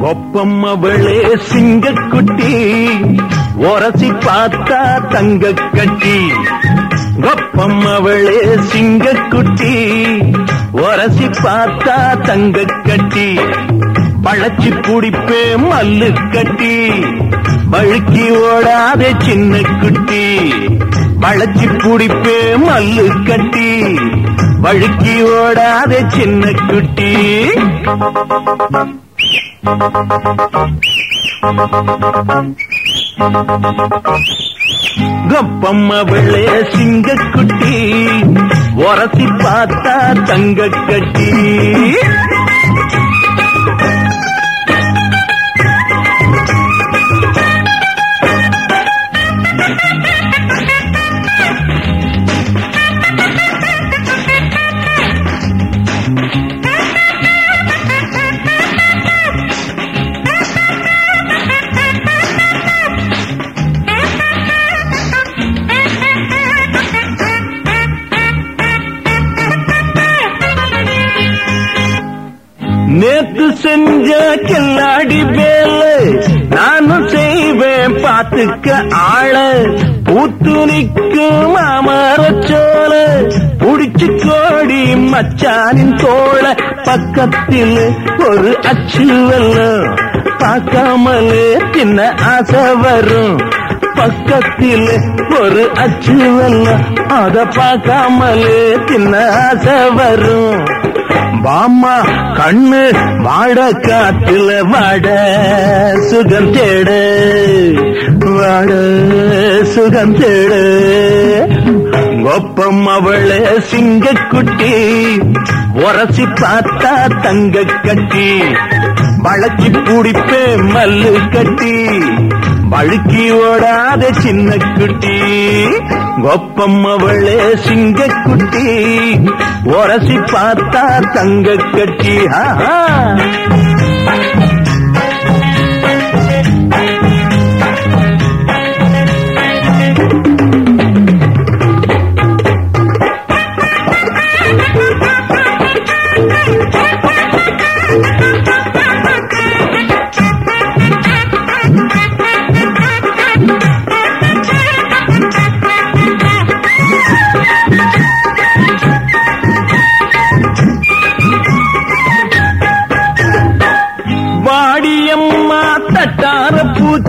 ஒப்பம் அவளே சிங்கக்குட்டி. ஒரசி பார்த்தா தங்க கட்டி ஒப்பம் அவளே சிங்கக்குட்டி. ஒரசி பார்த்தா தங்க கட்டி பழச்சி குடிப்பே மல்லு கட்டி வழுக்கி ஓடாத சின்ன குட்டி பழச்சி குடிப்பே மல்லு கட்டி வழுக்கி ஓடாத சின்ன குட்டி கப்பம் அவளே சிங்கக்குட்டி உரசி பார்த்தா தங்க கட்டி நேத்து செஞ்ச கில்லாடி வேல நானும் செய்வேன் பாத்துக்க ஆள. பூத்து நிற்கும் மாமரச்சோல புடிச்சு கோடி மச்சானின் தோழ பக்கத்தில் ஒரு அச்சு வெல்லம் பார்க்காமலே தின்ன ஆசை வரும். பக்கத்தில் ஒரு அச்சு வெல்லம் அதை பார்க்காமலே தின்ன ஆசை வரும். வாமா கண்ணு வாட காத்துல வாட சுகம் தேடு. வாட சுகம் தேடு. ஒப்பம் அவளே சிங்கக்குட்டி உரசி பார்த்தா தங்க கட்டி. வளர்ச்சி பிடிப்பே மல்லு கட்டி. அழுக்கி ஓடாத சின்ன குட்டி கொப்பம் அவளே சிங்கக்குட்டி உரசி பார்த்தா தங்க கட்டி ஆஹா.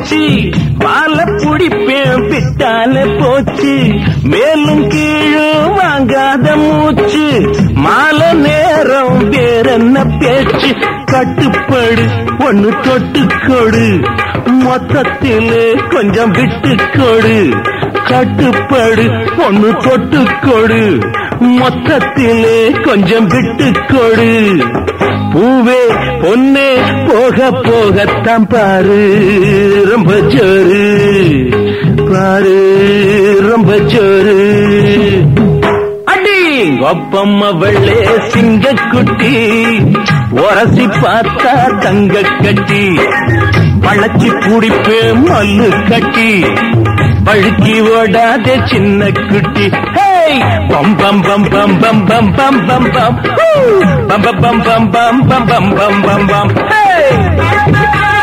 போச்சு. பால புடிப்பேன் பிட்டால போச்சு. மேலும் கீழும் வாங்காத மூச்சு. மாலை நேரம் வேறென்ன பேச்சு? கட்டுப்படு ஒன்னு தொட்டுக்கொடு மொத்தத்தில் கொஞ்சம் விட்டு கொடு. கட்டுப்படு ஒன்னு தொட்டுக்கொடு மொத்தத்திலே கொஞ்சம் விட்டு கொடு. பூவே பொன்னே போக போகத்தான் பாரு. ரொம்ப ஜோரு பாரு ரொம்ப ஜோரு அடி! ஒப்பம் அவளே சிங்கக்குட்டி. உரசி பார்த்தா தங்க கட்டி. பழச்சி குடிப்பே மல்லு கட்டி. பழுக்கி ஓடாத சின்ன குட்டி. bum bum bum bum bum bum bum bum bum bum bum bum bum bum bum bum bum bum bum hey